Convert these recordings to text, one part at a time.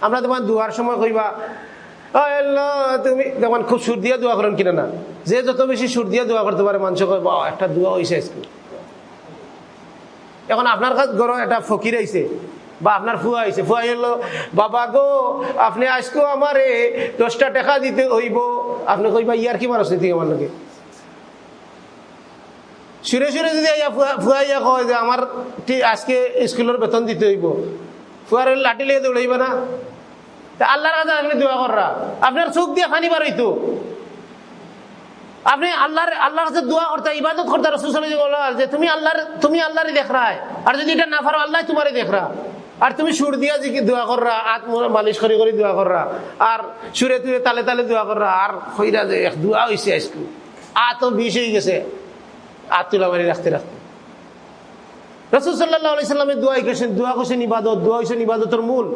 আমরা তোমার দুয়ার সময় কইবা "ও তুমি যেমন খুব সুর দিয়ে দোয়া করেন কিনা না? যে যত বেশি সুর দিয়ে দোয়া করতে পারে মানুষ কয় "বাহ, একটা দোয়া হয়েছে আজকে। এখন আপনার ফকির আইছে বা আপনার ফুয়া ফুয়া এলো বাবা গো আপনি আমারে দশটা টাকা দিতে হইব। আপনি কইবা ইয়ার কি মানুষ আমার লোকে সুরে সুরে যদি ফুয়া- কয় যে আমার আজকে স্কুলের বেতন দিতে হইব। ফুয়ার লাঠি লিয়ে দৌড়াইব না? তা আল্লাহর কাছে আপনি দোয়া কররা। আপনার চোখ দিয়ে খানি বার হইতো। আপনি আল্লাহর আল্লাহর কাছে দোয়া করতে, ইবাদত করতে রসুল যে তুমি আল্লাহর, তুমি আল্লাহরই দেখ রায় আর যদি এটা না পারো, আল্লাহ তোমারই দেখ রা আর তুমি সুর দিয়া যে কি দোয়া কররা, আত মালিশ করে করে দোয়া কররা। আর সুরে তুরে তালে তালে দোয়া কররা। আর হইরা যে দোয়া হইছে আজকে। আত বিষ হয়ে গেছে। আত তুলা মারি রাখতে রাখতে। রসুল সাল্লাহ আলাইসাল্লামের দোয়া গেছেন দোয়া করছেন ইবাদত, দোয়া হয়েছেন ইবাদতের মূল।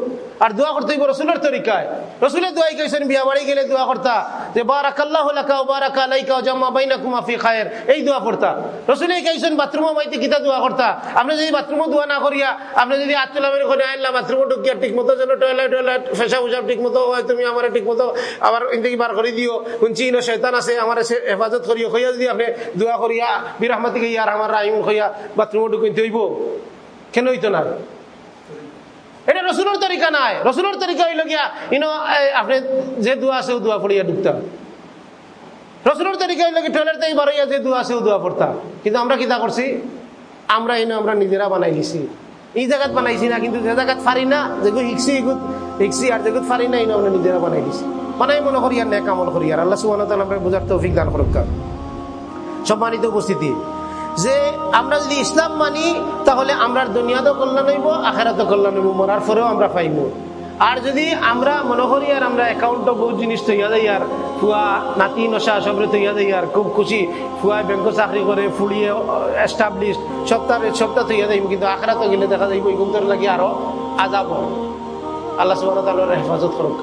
আর দোয়া করতে হইব রসুলের তরিকায়। রসুলের দোয়াই গেছেন বিয়া বাড়ি গেলে দোয়া করতা। যে বারাকাল্লাহ লাকা ও বারাকা আলাইকা ও জাম্মা বাইনাকুমা ফি খায়ের। এই দোয়া পড়তা রসুলে গেছেন বাথরুমে মাইতে কিতা দোয়া করতা। আপনি যদি বাথরুমে দোয়া না করিয়া, আপনি যদি আত্মলা মেরে করে আনলা বাথরুমে ঢুকিয়া ঠিক মতো যেন টয়লেট টয়লেট ফেসা উসাব ঠিক মতো হয়, তুমি আমার ঠিক মতো আবার ইন্দিকে বার করে দিও। শুনছি ইনো শৈতান আছে, আমার হেফাজত করিও। হইয়া যদি আপনি দোয়া করিয়া, বিরহমাতিকে ইয়ার আমার রাহিম হইয়া বাথরুমে ঢুকিতে হইব। কেন হইতো না? এটা তরিকা নাই। তরিকা হইল গিয়া ইনো আপনি যে দোয়া আছে ও দোয়া পড়িয়া তরিকা টয়লেট যে দোয়া আছে ও দোয়া পড়তাম। কিন্তু আমরা কিতা করছি? আমরা এনে আমরা নিজেরা বানাই দিছি এই জায়গাত বানাইছি না, কিন্তু যে জায়গাত ফারি না যেগুলো শিখছি এগুলো শিখছি আর যেগুলো না, এনে আমরা নিজেরা বানাই দিছি বানাই মনে করি আর ন্যাক আমল করি। আর আল্লাহ সুবাহ বোঝার তৌফিক দান করুক। সম্মানিত উপস্থিতি যে আমরা যদি ইসলাম মানি, তাহলে আমরা দুনিয়াতেও কল্যাণ হইব আখেরাতে কল্যাণ হইব, মরার পরেও আমরা পাইব আর যদি আমরা মনে করি আর আমরা অ্যাকাউন্টও বহুত জিনিস তৈয়া দেয় আর ফুয়া নাতি নশা সবরে তৈয়া দেয় আর খুব খুশি, ফুয়ায় ব্যাংক চাকরি করে, ফুলিয়ে এস্টাবলিশ সপ্তাহ সপ্তাহ তৈয়া দেব কিন্তু আখেরাতে গেলে দেখা যাইব, এই গুমতর লাগি আরও আজাব আল্লাহ সুবাহ হেফাজত করুক।